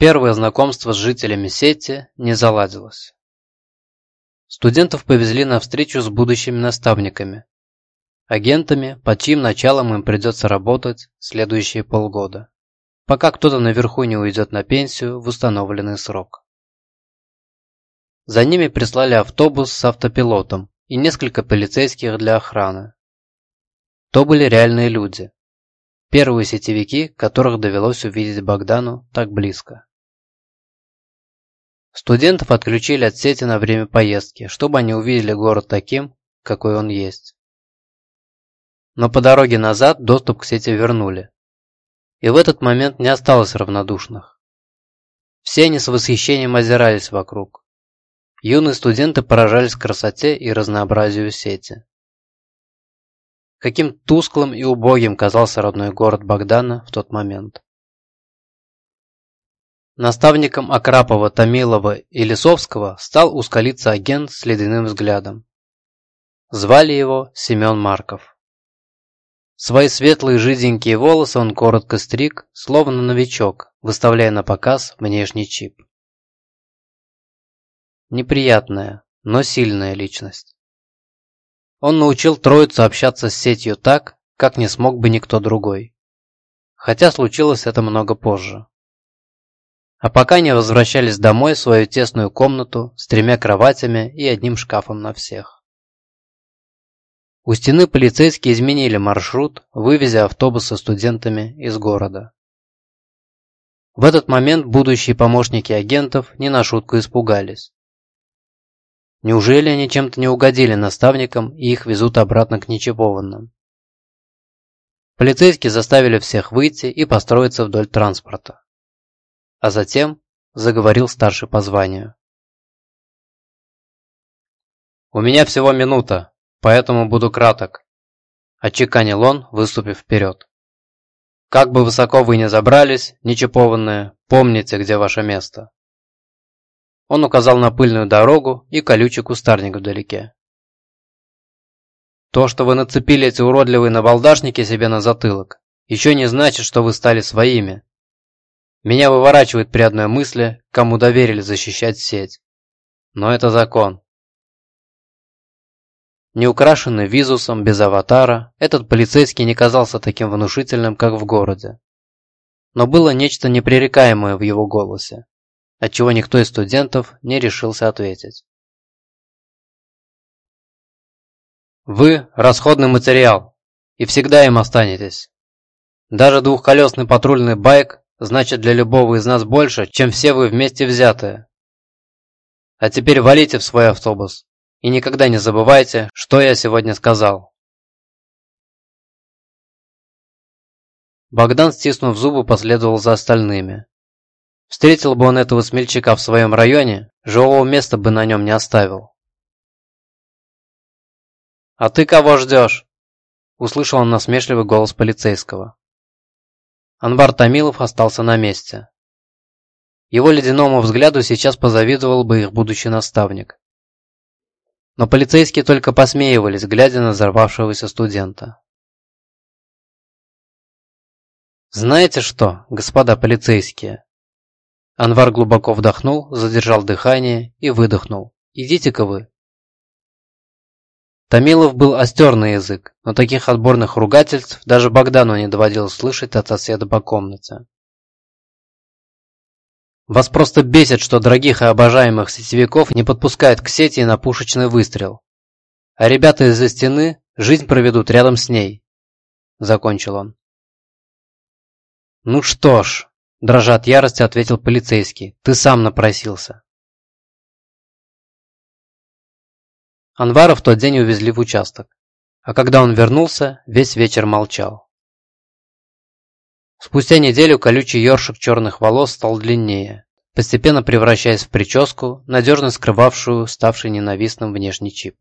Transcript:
Первое знакомство с жителями сети не заладилось. Студентов повезли на встречу с будущими наставниками, агентами, под чьим началом им придется работать следующие полгода, пока кто-то наверху не уйдет на пенсию в установленный срок. За ними прислали автобус с автопилотом и несколько полицейских для охраны. То были реальные люди, первые сетевики, которых довелось увидеть Богдану так близко. Студентов отключили от сети на время поездки, чтобы они увидели город таким, какой он есть. Но по дороге назад доступ к сети вернули. И в этот момент не осталось равнодушных. Все они с восхищением озирались вокруг. Юные студенты поражались красоте и разнообразию сети. Каким тусклым и убогим казался родной город Богдана в тот момент. Наставником Акрапова, Томилова и Лисовского стал ускалиться агент с ледяным взглядом. Звали его Семен Марков. Свои светлые жиденькие волосы он коротко стриг, словно новичок, выставляя на показ внешний чип. Неприятная, но сильная личность. Он научил троицу общаться с сетью так, как не смог бы никто другой. Хотя случилось это много позже. А пока они возвращались домой в свою тесную комнату с тремя кроватями и одним шкафом на всех. У стены полицейские изменили маршрут, вывезя автобус со студентами из города. В этот момент будущие помощники агентов не на шутку испугались. Неужели они чем-то не угодили наставникам и их везут обратно к нечипованным? Полицейские заставили всех выйти и построиться вдоль транспорта а затем заговорил старший по званию. «У меня всего минута, поэтому буду краток», – отчеканил он, выступив вперед. «Как бы высоко вы ни забрались, нечипованные, помните, где ваше место». Он указал на пыльную дорогу и колючий кустарник вдалеке. То, что вы нацепили эти уродливые набалдашники себе на затылок, еще не значит, что вы стали своими. Меня выворачивает при одной мысли, кому доверили защищать сеть. Но это закон. Не украшенный визусом, без аватара, этот полицейский не казался таким внушительным, как в городе. Но было нечто непререкаемое в его голосе, отчего никто из студентов не решился ответить. Вы – расходный материал, и всегда им останетесь. Даже двухколесный патрульный байк значит для любого из нас больше, чем все вы вместе взятые. А теперь валите в свой автобус и никогда не забывайте, что я сегодня сказал. Богдан, стиснув зубы, последовал за остальными. Встретил бы он этого смельчака в своем районе, живого места бы на нем не оставил. «А ты кого ждешь?» Услышал он насмешливый голос полицейского. Анвар Томилов остался на месте. Его ледяному взгляду сейчас позавидовал бы их будущий наставник. Но полицейские только посмеивались, глядя на взорвавшегося студента. «Знаете что, господа полицейские?» Анвар глубоко вдохнул, задержал дыхание и выдохнул. «Идите-ка вы, Томилов был остер на язык, но таких отборных ругательств даже Богдану не доводилось слышать от соседа по комнате. Вас просто бесит, что дорогих и обожаемых сетевиков не подпускают к сети на пушечный выстрел. А ребята из-за стены жизнь проведут рядом с ней. Закончил он. Ну что ж, дрожа от ярости, ответил полицейский. Ты сам напросился. Анвара в тот день увезли в участок, а когда он вернулся, весь вечер молчал. Спустя неделю колючий ёршик черных волос стал длиннее, постепенно превращаясь в прическу, надежно скрывавшую ставший ненавистным внешний чип.